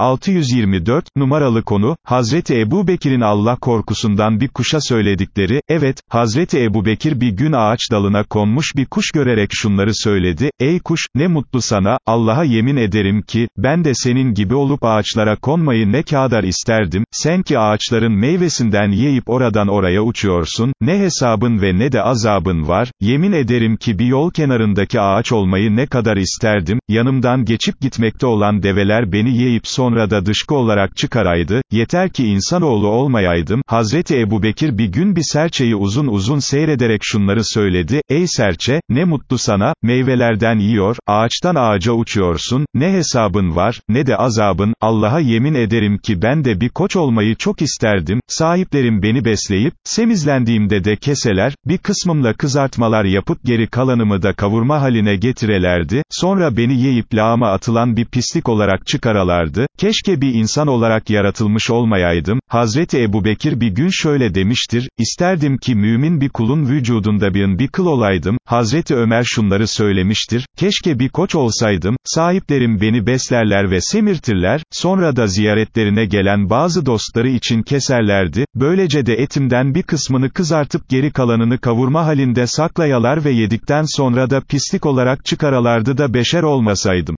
624, numaralı konu, Hazreti Ebu Bekir'in Allah korkusundan bir kuşa söyledikleri, evet, Hazreti Ebu Bekir bir gün ağaç dalına konmuş bir kuş görerek şunları söyledi, ey kuş, ne mutlu sana, Allah'a yemin ederim ki, ben de senin gibi olup ağaçlara konmayı ne kadar isterdim, sen ki ağaçların meyvesinden yiyip oradan oraya uçuyorsun, ne hesabın ve ne de azabın var, yemin ederim ki bir yol kenarındaki ağaç olmayı ne kadar isterdim, yanımdan geçip gitmekte olan develer beni yiyip sonra da dışkı olarak çıkaraydı, yeter ki insanoğlu olmayaydım, Hazreti Ebu Bekir bir gün bir serçeyi uzun uzun seyrederek şunları söyledi, ey serçe, ne mutlu sana, meyvelerden yiyor, ağaçtan ağaca uçuyorsun, ne hesabın var, ne de azabın, Allah'a yemin ederim ki ben de bir koç olmayı çok isterdim, sahiplerim beni besleyip, semizlendiğimde de keseler, bir kısmımla kızartmalar yapıp geri kalanımı da kavurma haline getirelerdi, sonra beni yiyip lağıma atılan bir pislik olarak çıkaralardı, keşke bir insan olarak yaratılmış olmayaydım, Hazreti Ebu Bekir bir gün şöyle demiştir, isterdim ki mümin bir kulun vücudunda bir bir kıl olaydım, Hazreti Ömer şunları söylemiştir, keşke bir koç olsaydım, sahiplerim beni beslerler ve semirtirler, sonra da ziyaretlerine gelen bazı dostları için keserlerdi, böylece de etimden bir kısmını kızartıp geri kalanını kavurma halinde saklayalar ve yedikten sonra da pislik olarak çıkaralardı da beşer olmasaydım.